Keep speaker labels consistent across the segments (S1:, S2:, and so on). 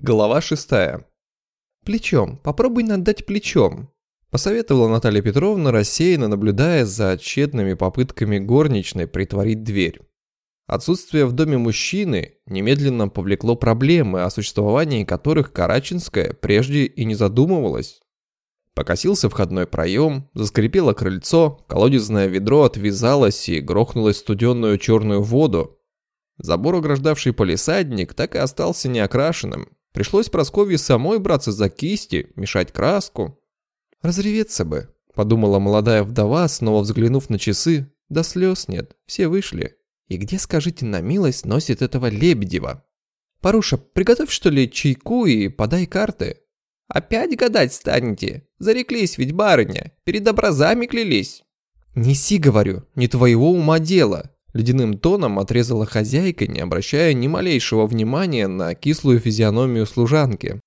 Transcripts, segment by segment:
S1: Глава шестая. «Плечом, попробуй надать плечом», – посоветовала Наталья Петровна, рассеянно наблюдая за тщетными попытками горничной притворить дверь. Отсутствие в доме мужчины немедленно повлекло проблемы, о существовании которых Караченская прежде и не задумывалась. Покосился входной проем, заскрипело крыльцо, колодезное ведро отвязалось и грохнулось студенную черную воду. Забор, ограждавший полисадник, так и остался неокрашенным, Пришлось Просковье самой браться за кисти, мешать краску. «Разреветься бы», — подумала молодая вдова, снова взглянув на часы. «Да слез нет, все вышли. И где, скажите на милость, носит этого Лебедева?» «Паруша, приготовь что ли чайку и подай карты». «Опять гадать станете? Зареклись ведь, барыня, перед образами клялись». «Неси, говорю, не твоего ума дело. Ледяным тоном отрезала хозяйка, не обращая ни малейшего внимания на кислую физиономию служанки.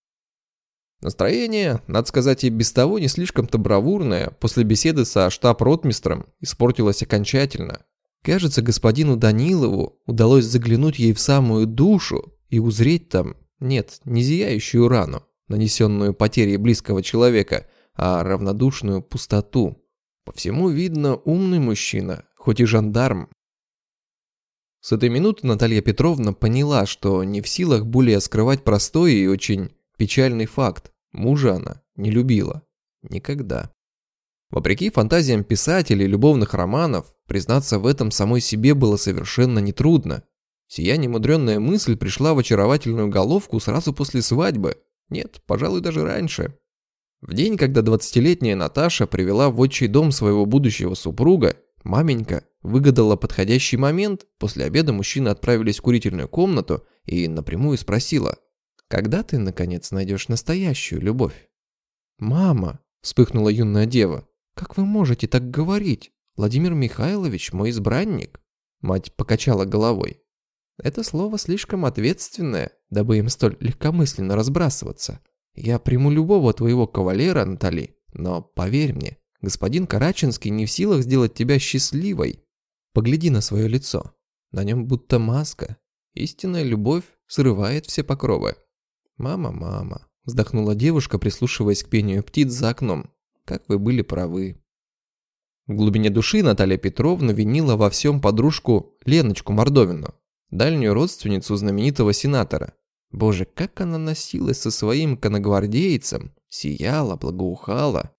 S1: Настроение, надо сказать, и без того не слишком-то бравурное, после беседы со штаб-ротмистром испортилось окончательно. Кажется, господину Данилову удалось заглянуть ей в самую душу и узреть там, нет, не зияющую рану, нанесенную потерей близкого человека, а равнодушную пустоту. По всему видно, умный мужчина, хоть и жандарм, с этой минуты Наталья Петровна поняла, что не в силах более скрывать простой и очень печальный факт. Мужа она не любила. Никогда. Вопреки фантазиям писателей любовных романов, признаться в этом самой себе было совершенно нетрудно. Сия немудренная мысль пришла в очаровательную головку сразу после свадьбы. Нет, пожалуй, даже раньше. В день, когда 20-летняя Наташа привела в отчий дом своего будущего супруга, Маменька выгадала подходящий момент, после обеда мужчины отправились в курительную комнату и напрямую спросила, «Когда ты, наконец, найдешь настоящую любовь?» «Мама!» – вспыхнула юная дева. «Как вы можете так говорить? Владимир Михайлович мой избранник!» Мать покачала головой. «Это слово слишком ответственное, дабы им столь легкомысленно разбрасываться. Я приму любого твоего кавалера, Натали, но поверь мне, Господин Караченский не в силах сделать тебя счастливой. Погляди на свое лицо. На нем будто маска. Истинная любовь срывает все покровы. «Мама, мама», – вздохнула девушка, прислушиваясь к пению птиц за окном. «Как вы были правы». В глубине души Наталья Петровна винила во всем подружку Леночку Мордовину, дальнюю родственницу знаменитого сенатора. Боже, как она носилась со своим коногвардейцем, сияла, благоухала.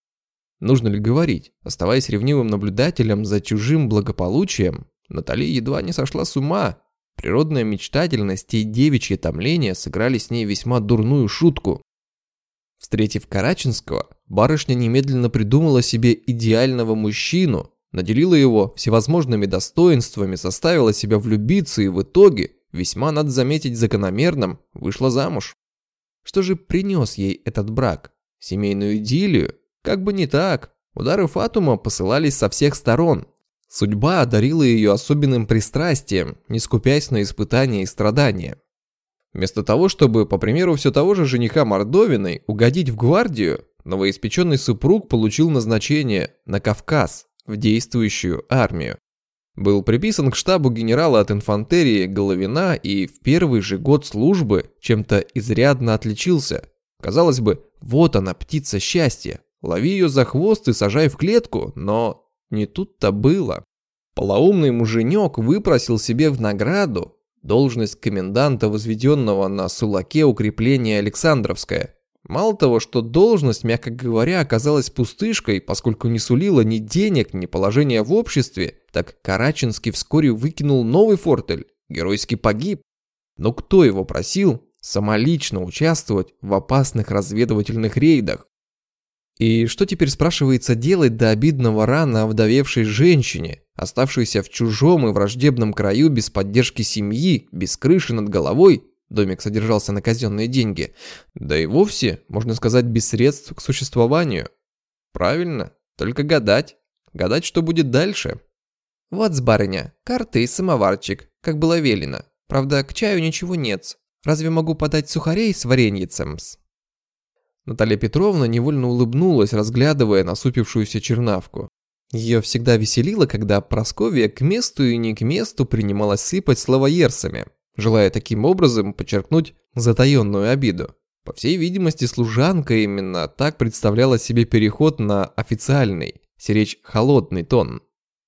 S1: Нужно ли говорить, оставаясь ревнивым наблюдателем за чужим благополучием, Натали едва не сошла с ума. Природная мечтательность и девичье томление сыграли с ней весьма дурную шутку. Встретив Караченского, барышня немедленно придумала себе идеального мужчину, наделила его всевозможными достоинствами, заставила себя влюбиться и в итоге, весьма надо заметить закономерным, вышла замуж. Что же принес ей этот брак? Семейную идиллию? Как бы не так. Удары Фатума посылались со всех сторон. Судьба одарила ее особенным пристрастием, не скупясь на испытания и страдания. Вместо того, чтобы, по примеру все того же жениха Мордовиной, угодить в гвардию, новоиспеченный супруг получил назначение на Кавказ, в действующую армию. Был приписан к штабу генерала от инфантерии Головина и в первый же год службы чем-то изрядно отличился. Казалось бы, вот она, птица счастья, Лови ее за хвост и сажай в клетку, но не тут-то было. Полоумный муженек выпросил себе в награду должность коменданта, возведенного на Сулаке укрепления Александровское. Мало того, что должность, мягко говоря, оказалась пустышкой, поскольку не сулила ни денег, ни положения в обществе, так Караченский вскоре выкинул новый фортель, геройски погиб. Но кто его просил самолично участвовать в опасных разведывательных рейдах? И что теперь спрашивается делать до обидного рана овдовевшей женщине, оставшейся в чужом и враждебном краю без поддержки семьи, без крыши над головой, домик содержался на казенные деньги, да и вовсе, можно сказать, без средств к существованию? Правильно, только гадать. Гадать, что будет дальше. Вот, барыня, карты и самоварчик, как было велено. Правда, к чаю ничего нет. Разве могу подать сухарей с вареньицем? Наталья Петровна невольно улыбнулась, разглядывая насупившуюся чернавку. Ее всегда веселило, когда Просковья к месту и не к месту принималась сыпать словоерсами, желая таким образом подчеркнуть затаенную обиду. По всей видимости, служанка именно так представляла себе переход на официальный, сиречь холодный тон.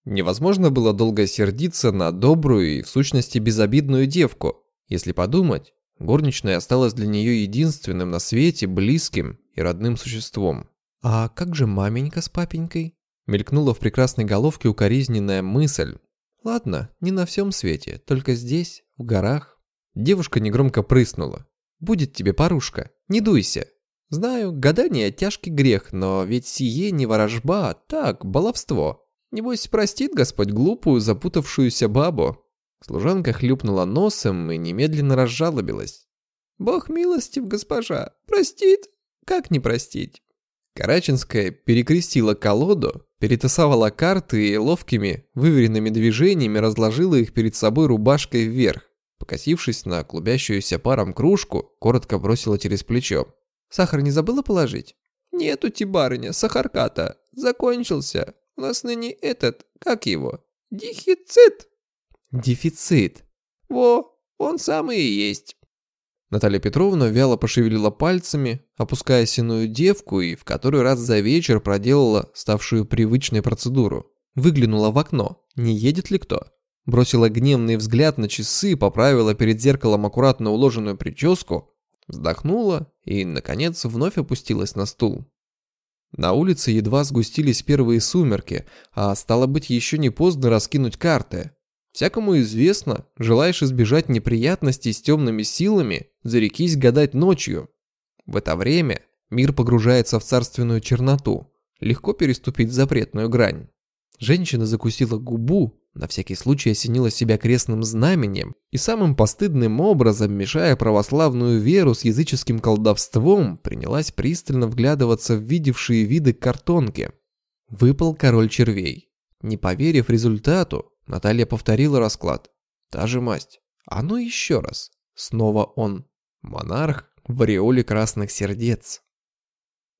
S1: Невозможно было долго сердиться на добрую и в сущности безобидную девку. Если подумать, горничная осталась для нее единственным на свете близким и родным существом. «А как же маменька с папенькой?» Мелькнула в прекрасной головке укоризненная мысль. «Ладно, не на всем свете, только здесь, в горах». Девушка негромко прыснула. Будет тебе порушка, не дуйся. Знаю, гадание тяжкий грех, но ведь сие не ворожба, а так, баловство. Небось, простит Господь глупую, запутавшуюся бабу. Служанка хлюпнула носом и немедленно разжалобилась. «Бог милостив, госпожа, простит? Как не простить?» Караченская перекрестила колоду, перетасовала карты и ловкими, выверенными движениями разложила их перед собой рубашкой вверх. Покосившись на клубящуюся паром кружку, коротко бросила через плечо. «Сахар не забыла положить?» «Нету, барыня, сахарка-то. Закончился. У нас ныне этот, как его? Дефицит?» «Дефицит?» «Во, он самый и есть». Наталья Петровна вяло пошевелила пальцами, опуская синую девку и в который раз за вечер проделала ставшую привычной процедуру. Выглянула в окно, не едет ли кто. Бросила гневный взгляд на часы, поправила перед зеркалом аккуратно уложенную прическу, вздохнула и, наконец, вновь опустилась на стул. На улице едва сгустились первые сумерки, а стало быть еще не поздно раскинуть карты. Всякому известно, желаешь избежать неприятностей с темными силами, зарекись гадать ночью. В это время мир погружается в царственную черноту, легко переступить запретную грань. Женщина закусила губу, на всякий случай осенила себя крестным знаменем и самым постыдным образом, мешая православную веру с языческим колдовством, принялась пристально вглядываться в видевшие виды картонки. Выпал король червей. Не поверив результату, Наталья повторила расклад. Та же масть. А ну еще раз. Снова он. Монарх в ореоле красных сердец.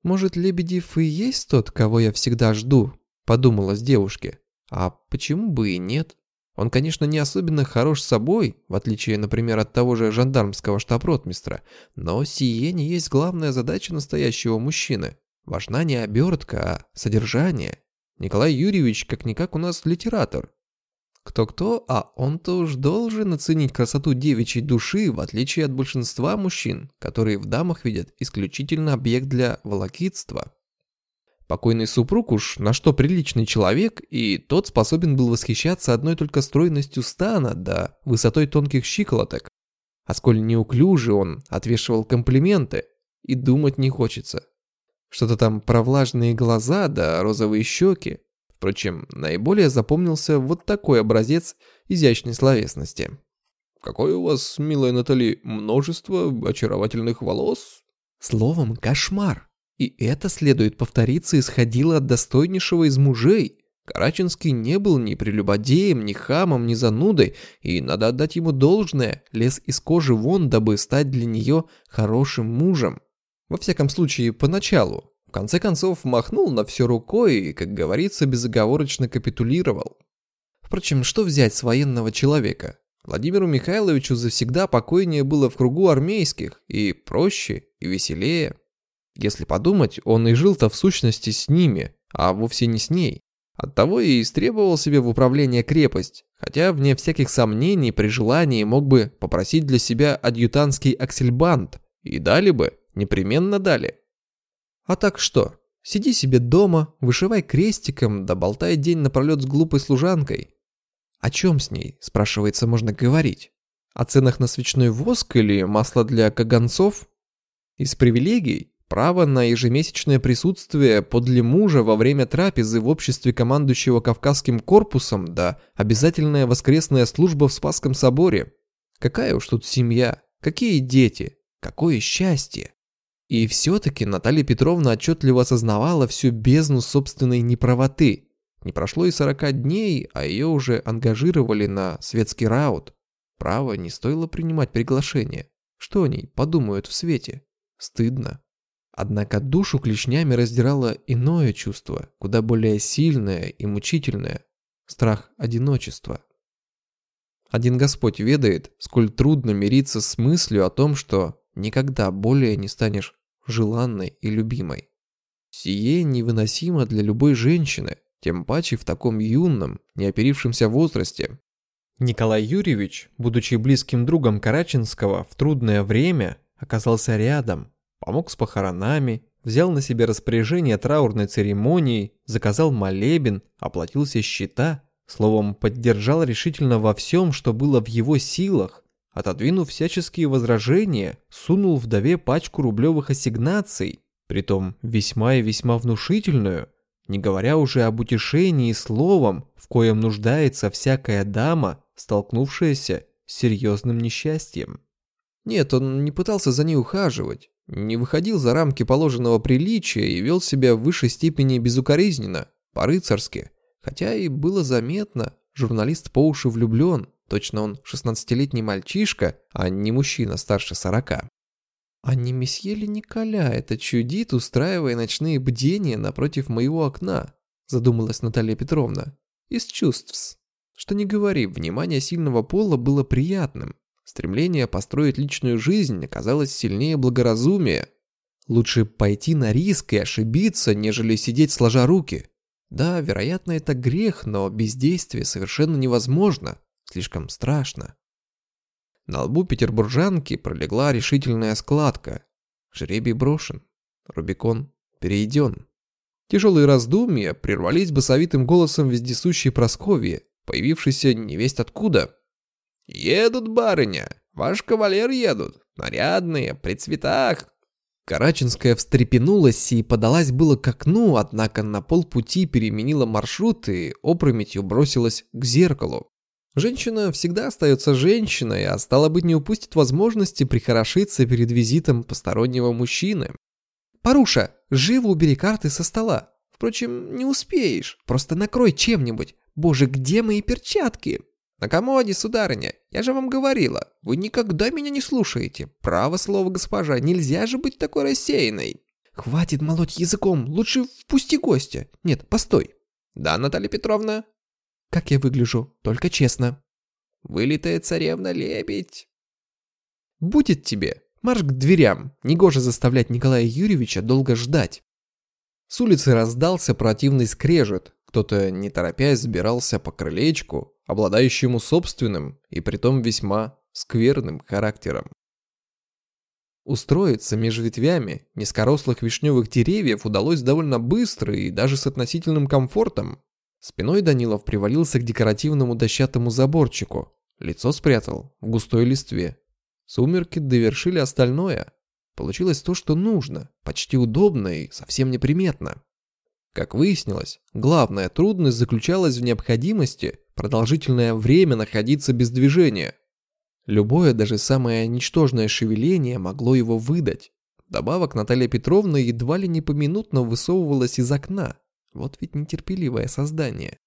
S1: «Может, Лебедев и есть тот, кого я всегда жду?» – подумалась девушке. А почему бы и нет? Он, конечно, не особенно хорош собой, в отличие, например, от того же жандармского штаб-ротмистра, но сие не есть главная задача настоящего мужчины. Важна не обертка, а содержание. Николай Юрьевич как-никак у нас литератор. Кто-кто, а он-то уж должен оценить красоту девичьей души, в отличие от большинства мужчин, которые в дамах видят исключительно объект для волокитства. Покойный супруг уж на что приличный человек, и тот способен был восхищаться одной только стройностью стана да высотой тонких щиколоток. А сколь неуклюже он отвешивал комплименты, и думать не хочется. Что-то там про влажные глаза да розовые щеки. Впрочем, наиболее запомнился вот такой образец изящной словесности. «Какое у вас, милая Натали, множество очаровательных волос?» Словом, кошмар. И это, следует повториться, исходило от достойнейшего из мужей. Караченский не был ни прелюбодеем, ни хамом, ни занудой, и надо отдать ему должное, лез из кожи вон, дабы стать для нее хорошим мужем. Во всяком случае, поначалу. Конце концов, махнул на все рукой и, как говорится, безоговорочно капитулировал. Впрочем, что взять с военного человека? Владимиру Михайловичу завсегда покойнее было в кругу армейских, и проще, и веселее. Если подумать, он и жил-то в сущности с ними, а вовсе не с ней. Оттого и истребовал себе в управление крепость, хотя, вне всяких сомнений, при желании мог бы попросить для себя адъютантский аксельбант, и дали бы, непременно дали. А так что? Сиди себе дома, вышивай крестиком, да болтай день напролет с глупой служанкой. О чем с ней, спрашивается, можно говорить? О ценах на свечной воск или масло для каганцов? Из привилегий? Право на ежемесячное присутствие подле мужа во время трапезы в обществе командующего Кавказским корпусом, да обязательная воскресная служба в Спасском соборе. Какая уж тут семья, какие дети, какое счастье. И все-таки Наталья Петровна отчетливо осознавала всю бездну собственной неправоты. Не прошло и сорока дней, а ее уже ангажировали на светский раут. Право, не стоило принимать приглашение. Что о ней подумают в свете? Стыдно. Однако душу клешнями раздирало иное чувство, куда более сильное и мучительное – страх одиночества. Один Господь ведает, сколь трудно мириться с мыслью о том, что никогда более не станешь желанной и любимой. Сие невыносимо для любой женщины, тем паче в таком юном, неоперившемся возрасте. Николай Юрьевич, будучи близким другом Караченского, в трудное время оказался рядом, помог с похоронами, взял на себя распоряжение траурной церемонии, заказал молебен, оплатил все счета, словом, поддержал решительно во всем, что было в его силах, отодвинув всяческие возражения, сунул вдове пачку рублевых ассигнаций, притом весьма и весьма внушительную, не говоря уже об утешении словом, в коем нуждается всякая дама, столкнувшаяся с серьезным несчастьем. Нет, он не пытался за ней ухаживать, не выходил за рамки положенного приличия и вел себя в высшей степени безукоризненно, по-рыцарски, хотя и было заметно, журналист по уши влюблен, точно он 16-летний мальчишка, а не мужчина старше 40. А не месье ли Николя это чудит, устраивая ночные бдения напротив моего окна? Задумалась Наталья Петровна. Из чувств. Что не говори, внимание сильного пола было приятным. Стремление построить личную жизнь оказалось сильнее благоразумия. Лучше пойти на риск и ошибиться, нежели сидеть сложа руки. Да, вероятно, это грех, но бездействие совершенно невозможно. Слишком страшно. На лбу петербуржанки пролегла решительная складка. Жребий брошен. Рубикон перейден. Тяжелые раздумья прервались басовитым голосом вездесущей Просковьи, появившейся невесть откуда. «Едут, барыня! Ваш кавалер едут! Нарядные, при цветах!» Караченская встрепенулась и подалась было к окну, однако на полпути переменила маршрут и опрометью бросилась к зеркалу. Женщина всегда остается женщиной, а стало быть не упустит возможности прихорошиться перед визитом постороннего мужчины. «Паруша, живо убери карты со стола. Впрочем, не успеешь, просто накрой чем-нибудь. Боже, где мои перчатки?» «На комоде, сударыня, я же вам говорила, вы никогда меня не слушаете. Право слово, госпожа, нельзя же быть такой рассеянной». «Хватит молоть языком, лучше впусти гостя. Нет, постой». «Да, Наталья Петровна?» Как я выгляжу, только честно. Вылитая царевна-лебедь. Будет тебе. Марш к дверям. Негоже заставлять Николая Юрьевича долго ждать. С улицы раздался противный скрежет. Кто-то, не торопясь, сбирался по крылечку, обладающему собственным и притом весьма скверным характером. Устроиться между ветвями низкорослых вишневых деревьев удалось довольно быстро и даже с относительным комфортом. Спиной Данилов привалился к декоративному дощатому заборчику, лицо спрятал в густой листве. Сумерки довершили остальное. Получилось то, что нужно, почти удобно и совсем неприметно. Как выяснилось, главная трудность заключалась в необходимости продолжительное время находиться без движения. Любое, даже самое ничтожное шевеление могло его выдать. Добавок Наталья Петровна едва ли не поминутно высовывалась из окна, вот ведь нетерпеливое создание.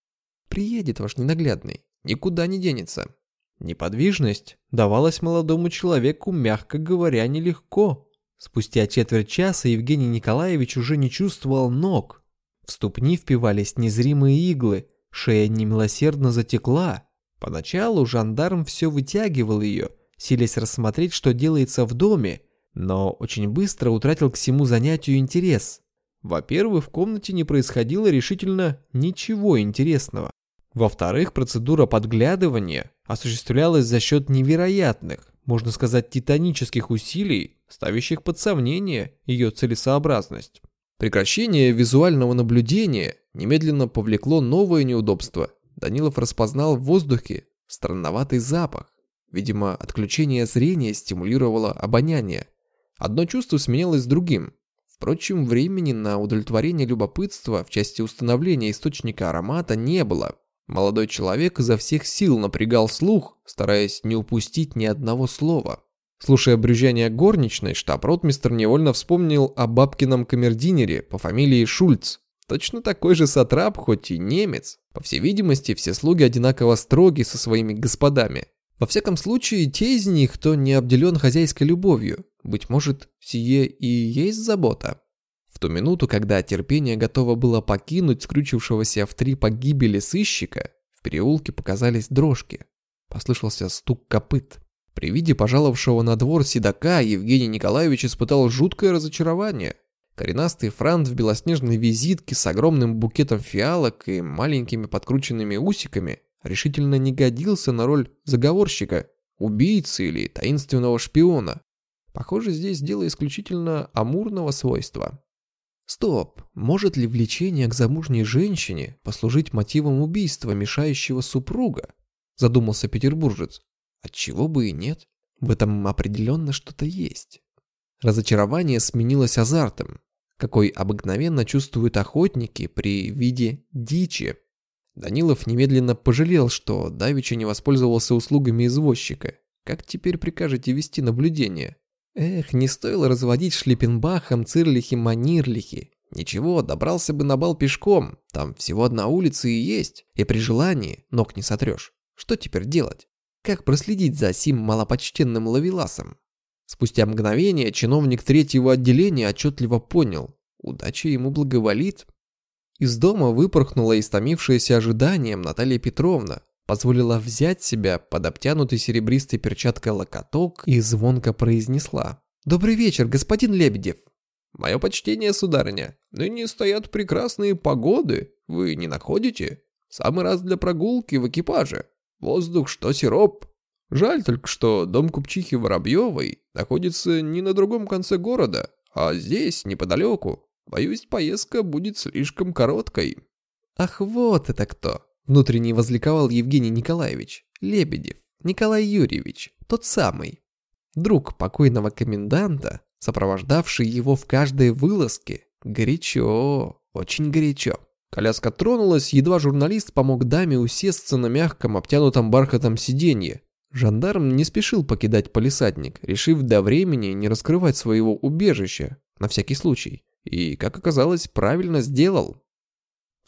S1: Приедет ваш ненаглядный, никуда не денется. Неподвижность давалась молодому человеку, мягко говоря, нелегко. Спустя четверть часа Евгений Николаевич уже не чувствовал ног. В ступни впивались незримые иглы, шея немилосердно затекла. Поначалу жандарм все вытягивал ее, силясь рассмотреть, что делается в доме, но очень быстро утратил к всему занятию интерес. Во-первых, в комнате не происходило решительно ничего интересного. Во-вторых, процедура подглядывания осуществлялась за счет невероятных, можно сказать, титанических усилий, ставящих под сомнение ее целесообразность. Прекращение визуального наблюдения немедленно повлекло новое неудобство. Данилов распознал в воздухе странноватый запах. Видимо, отключение зрения стимулировало обоняние. Одно чувство сменялось другим. Впрочем, времени на удовлетворение любопытства в части установления источника аромата не было. Молодой человек изо всех сил напрягал слух, стараясь не упустить ни одного слова. Слушая брюзжание горничной, штаб-ротмистр невольно вспомнил о бабкином камердинере по фамилии Шульц. Точно такой же сатрап, хоть и немец. По всей видимости, все слуги одинаково строги со своими господами. Во всяком случае, те из них, кто не обделен хозяйской любовью. Быть может, сие и есть забота? В ту минуту, когда терпение готово было покинуть скрючившегося в три погибели сыщика, в переулке показались дрожки. Послышался стук копыт. При виде пожаловавшего на двор седока Евгений Николаевич испытал жуткое разочарование. Коренастый франт в белоснежной визитке с огромным букетом фиалок и маленькими подкрученными усиками решительно не годился на роль заговорщика, убийцы или таинственного шпиона. Похоже, здесь дело исключительно амурного свойства. Стоп, может ли влечение к замужней женщине послужить мотивом убийства мешающего супруга? Задумался петербуржец. Отчего бы и нет? В этом определенно что-то есть. Разочарование сменилось азартом, какой обыкновенно чувствуют охотники при виде дичи. Данилов немедленно пожалел, что давеча не воспользовался услугами извозчика. Как теперь прикажете вести наблюдение? Эх, не стоило разводить шлиппенбахом цирлихи-манирлихи. Ничего, добрался бы на бал пешком. Там всего одна улица и есть. И при желании ног не сотрешь. Что теперь делать? Как проследить за сим малопочтенным ловеласом? Спустя мгновение чиновник третьего отделения отчетливо понял. Удача ему благоволит. Из дома выпорхнула истомившаяся ожиданием Наталья Петровна, позволила взять себя под обтянутый серебристой перчаткой локоток и звонко произнесла. «Добрый вечер, господин Лебедев!» «Мое почтение, сударыня. Ныне стоят прекрасные погоды. Вы не находите? Самый раз для прогулки в экипаже. Воздух что сироп. Жаль только, что дом купчихи Воробьевой находится не на другом конце города, а здесь, неподалеку. Боюсь, поездка будет слишком короткой». «Ах, вот это кто!» Внутренне возликовал Евгений Николаевич. Лебедев. Николай Юрьевич. Тот самый. Друг покойного коменданта, сопровождавший его в каждой вылазке. Горячо. Очень горячо. Коляска тронулась, едва журналист помог даме усесться на мягком, обтянутом бархатом сиденье. Жандарм не спешил покидать полисадник, решив до времени не раскрывать своего убежища, на всякий случай. И, как оказалось, правильно сделал.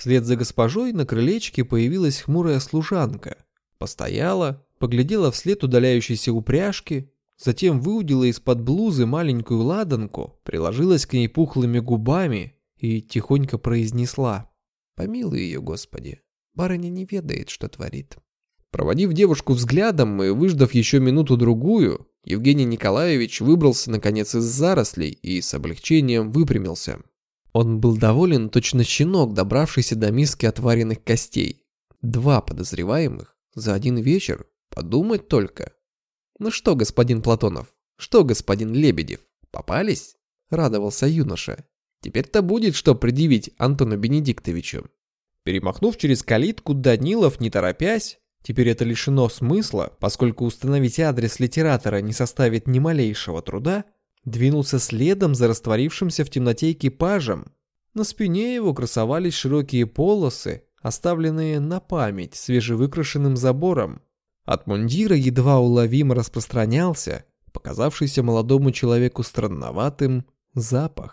S1: Вслед за госпожой на крылечке появилась хмурая служанка. Постояла, поглядела вслед удаляющейся упряжки, затем выудила из-под блузы маленькую ладанку, приложилась к ней пухлыми губами и тихонько произнесла «Помилуй ее, Господи, барыня не ведает, что творит». Проводив девушку взглядом и выждав еще минуту-другую, Евгений Николаевич выбрался наконец из зарослей и с облегчением выпрямился. Он был доволен точно щенок, добравшийся до миски отваренных костей. Два подозреваемых за один вечер? Подумать только. Ну что, господин Платонов? Что, господин Лебедев? Попались? Радовался юноша. Теперь-то будет что предъявить Антону Бенедиктовичу. Перемахнув через калитку, Данилов, не торопясь, теперь это лишено смысла, поскольку установить адрес литератора не составит ни малейшего труда, Двинулся следом за растворившимся в темноте экипажем. На спине его красовались широкие полосы, оставленные на память свежевыкрашенным забором. От мундира едва уловимо распространялся, показавшийся молодому человеку странноватым, запах.